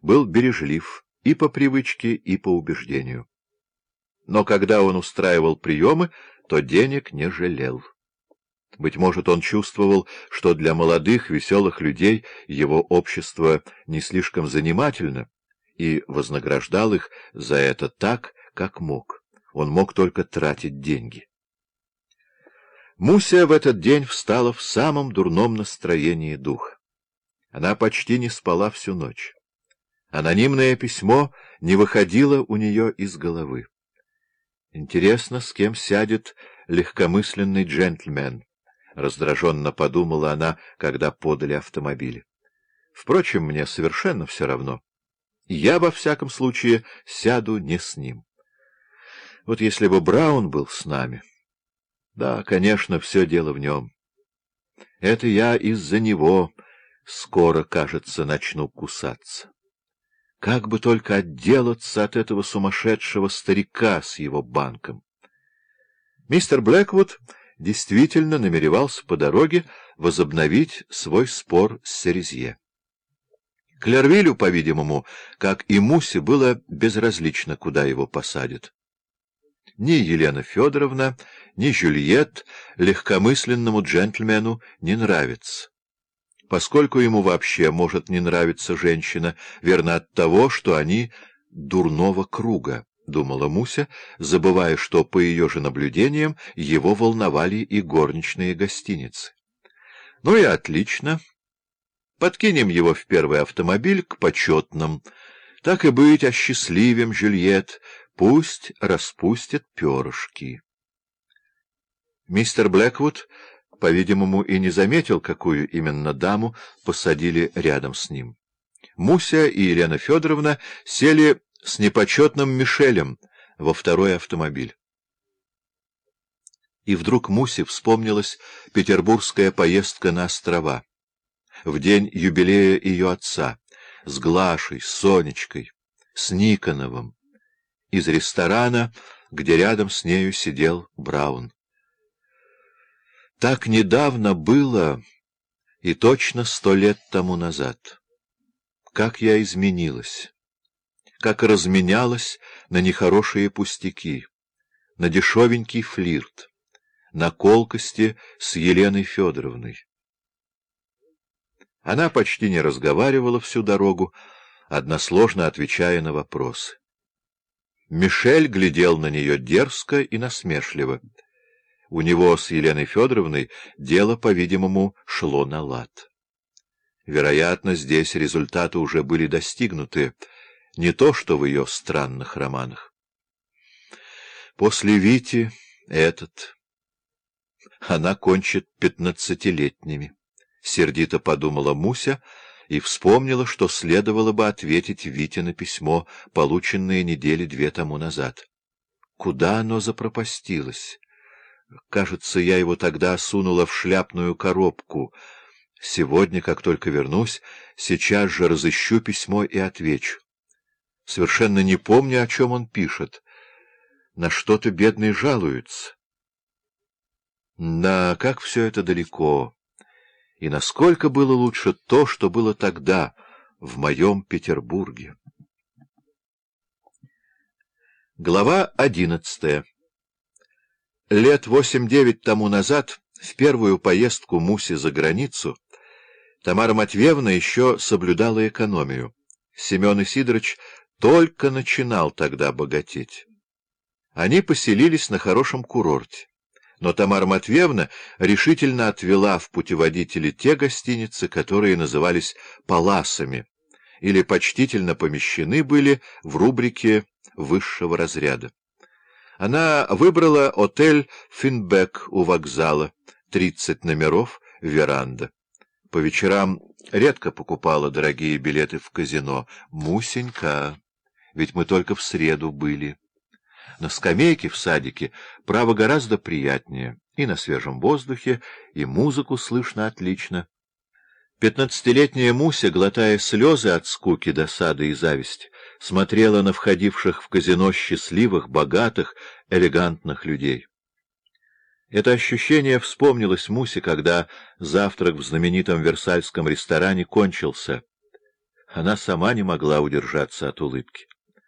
был бережлив и по привычке, и по убеждению. Но когда он устраивал приемы, то денег не жалел. Быть может, он чувствовал, что для молодых, веселых людей его общество не слишком занимательно, и вознаграждал их за это так, как мог. Он мог только тратить деньги. Муся в этот день встала в самом дурном настроении духа. Она почти не спала всю ночь. Анонимное письмо не выходило у нее из головы. Интересно, с кем сядет легкомысленный джентльмен. — раздраженно подумала она, когда подали автомобиль. Впрочем, мне совершенно все равно. Я, во всяком случае, сяду не с ним. Вот если бы Браун был с нами... Да, конечно, все дело в нем. Это я из-за него скоро, кажется, начну кусаться. Как бы только отделаться от этого сумасшедшего старика с его банком. Мистер Блэквуд действительно намеревался по дороге возобновить свой спор с Серезье. Клервилю, по-видимому, как и Мусе, было безразлично, куда его посадят. Ни Елена Федоровна, ни Жюльет легкомысленному джентльмену не нравится. Поскольку ему вообще может не нравиться женщина, верно от того, что они дурного круга. — думала Муся, забывая, что, по ее же наблюдениям, его волновали и горничные гостиницы. — Ну и отлично. Подкинем его в первый автомобиль к почетным. Так и быть, осчастливим Жюльет, пусть распустят перышки. Мистер Блэквуд, по-видимому, и не заметил, какую именно даму посадили рядом с ним. Муся и Елена Федоровна сели с непочетным Мишелем во второй автомобиль. И вдруг Мусе вспомнилась петербургская поездка на острова. В день юбилея ее отца, с Глашей, с Сонечкой, с Никоновым, из ресторана, где рядом с нею сидел Браун. Так недавно было, и точно сто лет тому назад. Как я изменилась! как разменялась на нехорошие пустяки, на дешевенький флирт, на колкости с Еленой Федоровной. Она почти не разговаривала всю дорогу, односложно отвечая на вопросы. Мишель глядел на нее дерзко и насмешливо. У него с Еленой Федоровной дело, по-видимому, шло на лад. Вероятно, здесь результаты уже были достигнуты, не то что в ее странных романах. После Вити этот... Она кончит пятнадцатилетними. Сердито подумала Муся и вспомнила, что следовало бы ответить Вите на письмо, полученное недели две тому назад. Куда оно запропастилось? Кажется, я его тогда сунула в шляпную коробку. Сегодня, как только вернусь, сейчас же разыщу письмо и отвечу совершенно не помня, о чем он пишет. На что-то бедный жалуется. Да, как все это далеко. И насколько было лучше то, что было тогда, в моем Петербурге. Глава одиннадцатая Лет восемь-девять тому назад, в первую поездку Муси за границу, Тамара Матвеевна еще соблюдала экономию. Семен Исидорович только начинал тогда богатеть. Они поселились на хорошем курорте, но Тамара Матвеевна решительно отвела в путеводители те гостиницы, которые назывались «паласами» или почтительно помещены были в рубрике высшего разряда. Она выбрала отель «Финбек» у вокзала, 30 номеров, веранда. По вечерам редко покупала дорогие билеты в казино. Мусенька ведь мы только в среду были. На скамейке в садике право гораздо приятнее, и на свежем воздухе, и музыку слышно отлично. Пятнадцатилетняя Муся, глотая слезы от скуки, досады и зависти, смотрела на входивших в казино счастливых, богатых, элегантных людей. Это ощущение вспомнилось Мусе, когда завтрак в знаменитом Версальском ресторане кончился. Она сама не могла удержаться от улыбки.